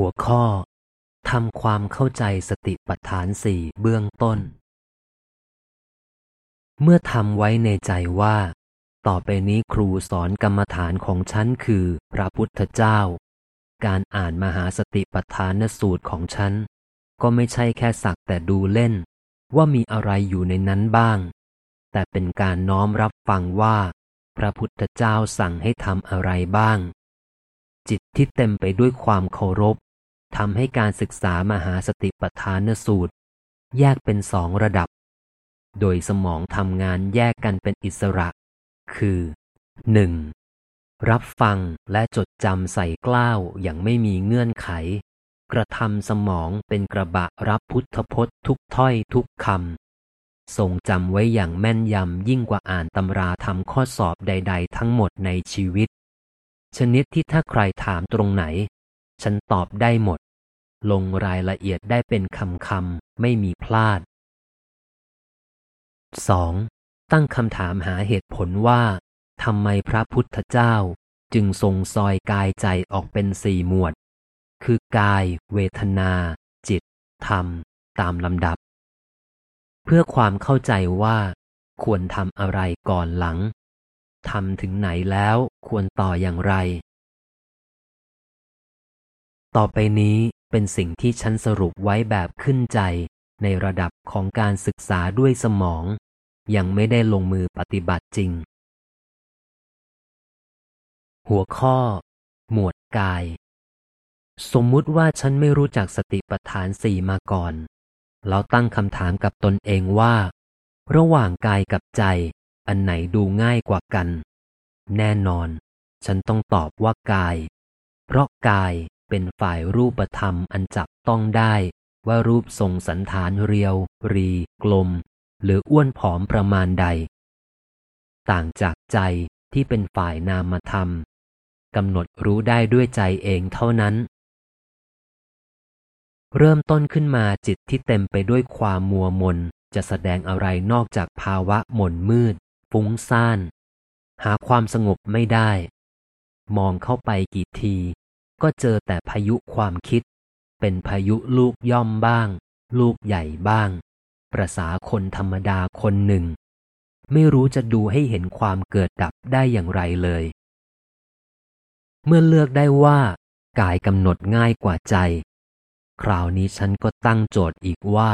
หัวข้อทำความเข้าใจสติปัฏฐานสี่เบื้องต้น เมื่อทำไว้ในใจว่า ต่อไปนี้ครูสอนกรรมฐานของฉันคือ พระพุทธเจ้า การอ่านมหาสติปัฏฐานสูตรของฉัน ก็ไม่ใช่แค่สักแต่ดูเล่น ว่ามีอะไรอยู่ในนั้นบ้าง แต่เป็นการน้อมรับฟังว่า พระพุทธเจ้าสั่งให้ทำอะไรบ้างจิตที่เต็มไปด้วยความเคารพ ทำให้การศึกษามหาสติปัฏฐานสูตร แยกเป็นสองระดับ โดยสมองทำงานแยกกันเป็นอิสระ คือ 1. รับฟังและจดจำใส่กล้าวอย่างไม่มีเงื่อนไข กระทำสมองเป็นกระบะรับพุทธพจน์ทุกถ้อยทุกคำทรงจำไว้อย่างแม่นยำยิ่งกว่าอ่านตำราทำข้อสอบใด ๆ ทั้งหมดในชีวิต ชนิดที่ถ้าใครถามตรงไหน ฉันตอบได้หมด ลงรายละเอียดได้เป็นคำคำไม่มีพลาด 2. ตั้งคำถามหาเหตุผลว่าทำไมพระพุทธเจ้าจึงทรงซอยกายใจออกเป็นสี่หมวด คือกาย เวทนา จิต ธรรม ตามลำดับ เพื่อความเข้าใจว่า ควรทำอะไรก่อนหลังทำถึงไหนแล้วควรต่ออย่างไร ต่อไปนี้เป็นสิ่งที่ฉันสรุปไว้แบบขึ้นใจ ในระดับของการศึกษาด้วยสมอง ยังไม่ได้ลงมือปฏิบัติจริง หัวข้อ หมวดกาย สมมุติว่าฉันไม่รู้จักสติปัฏฐานสี่มาก่อน แล้วตั้งคำถามกับตนเองว่า ระหว่างกายกับใจ อันไหนดูง่ายกว่ากัน แน่นอน ฉันต้องตอบว่ากาย เพราะกาย เป็นฝ่ายรูปธรรมอันจับต้องได้ว่ารูปทรงสันฐานเรียว รี กลม หรืออ้วนผอมประมาณใด ต่างจากใจที่เป็นฝ่ายนามธรรมกำหนดรู้ได้ด้วยใจเองเท่านั้น เริ่มต้นขึ้นมาจิตที่เต็มไปด้วยความมัวมน จะแสดงอะไรนอกจากภาวะหม่นมืด ฟุ้งซ่าน หาความสงบไม่ได้ มองเข้าไปกี่ที ก็เจอแต่พายุความคิด เป็นพายุลูกย่อมบ้าง ลูกใหญ่บ้าง ประษาคนธรรมดาคนหนึ่ง ไม่รู้จะดูให้เห็นความเกิดดับได้อย่างไรเลย เมื่อเลือกได้ว่า กายกำหนดง่ายกว่าใจ คราวนี้ฉันก็ตั้งโจทย์อีกว่า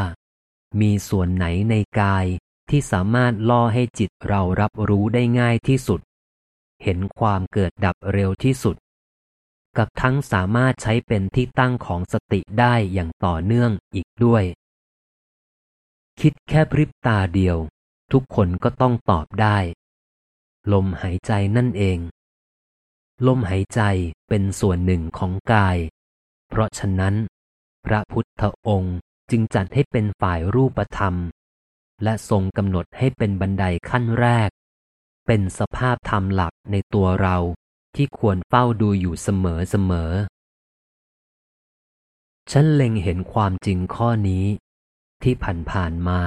มีส่วนไหนในกายที่สามารถล่อให้จิตเรารับรู้ได้ง่ายที่สุด เห็นความเกิดดับเร็วที่สุด กับทั้งสามารถใช้เป็นที่ตั้งของสติได้อย่างต่อเนื่องอีกด้วย คิดแค่พริบตาเดียว ทุกคนก็ต้องตอบได้ ลมหายใจนั่นเอง ลมหายใจเป็นส่วนหนึ่งของกาย เพราะฉะนั้น พระพุทธองค์จึงจัดให้เป็นฝ่ายรูปธรรม และทรงกำหนดให้เป็นบันไดขั้นแรก เป็นสภาพธรรมหลักในตัวเรา ที่ควรเฝ้าดูอยู่เสมอเสมอ ฉันเล็งเห็นความจริงข้อนี้ ที่ผ่านๆมา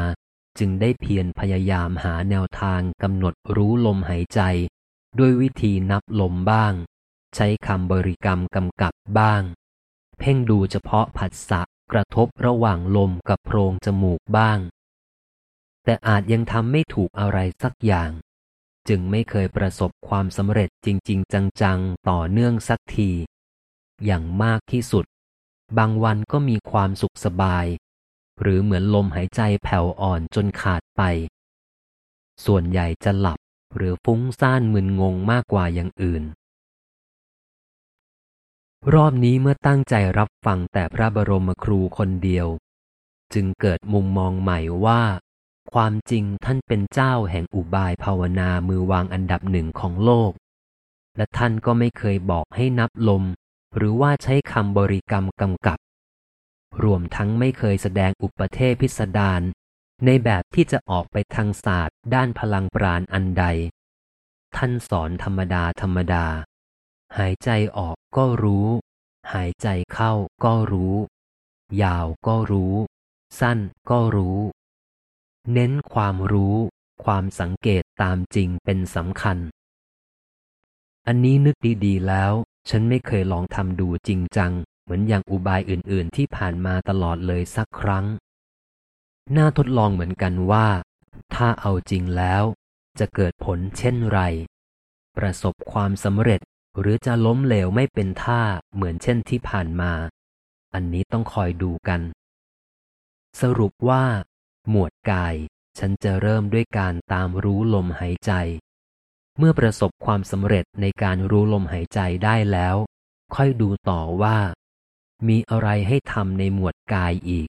จึงได้เพียรพยายามหาแนวทางกำหนดรู้ลมหายใจ ด้วยวิธีนับลมบ้าง ใช้คำบริกรรมกำกับบ้าง เพ่งดูเฉพาะผัสสะกระทบระหว่างลมกับโพรงจมูกบ้าง แต่อาจยังทำไม่ถูกอะไรสักอย่าง จึงไม่เคยประสบความสำเร็จจริง ๆ จังๆ ต่อเนื่องสักที อย่างมากที่สุด บางวันก็มีความสุขสบาย หรือเหมือนลมหายใจแผ่วอ่อนจนขาดไป ส่วนใหญ่จะหลับหรือฟุ้งซ่านมึนงงมากกว่าอย่างอื่น รอบนี้เมื่อตั้งใจรับฟังแต่พระบรมครูคนเดียว จึงเกิดมุมมองใหม่ว่า ความจริงท่านเป็นเจ้าแห่งอุบายภาวนามือวางอันดับหนึ่งของโลก และท่านก็ไม่เคยบอกให้นับลม หรือว่าใช้คำบริกรรมกำกับ รวมทั้งไม่เคยแสดงอุปเทศพิสดารในแบบที่จะออกไปทางศาสตร์ด้านพลังปราณอันใด ท่านสอนธรรมดาธรรมดา หายใจออกก็รู้ หายใจเข้าก็รู้ ยาวก็รู้ สั้นก็รู้ เน้นความรู้ ความสังเกตตามจริงเป็นสำคัญ อันนี้นึกดีๆแล้ว ฉันไม่เคยลองทำดูจริงจัง เหมือนอย่างอุบายอื่นๆ ที่ผ่านมาตลอดเลยสักครั้ง น่าทดลองเหมือนกันว่า ถ้าเอาจริงแล้ว จะเกิดผลเช่นไร ประสบความสำเร็จหรือจะล้มเหลวไม่เป็นท่าเหมือนเช่นที่ผ่านมา อันนี้ต้องคอยดูกัน สรุปว่า หมวดกาย ฉันจะเริ่มด้วยการตามรู้ลมหายใจ เมื่อประสบความสำเร็จในการรู้ลมหายใจได้แล้ว ค่อยดูต่อว่า มีอะไรให้ทำในหมวดกายอีก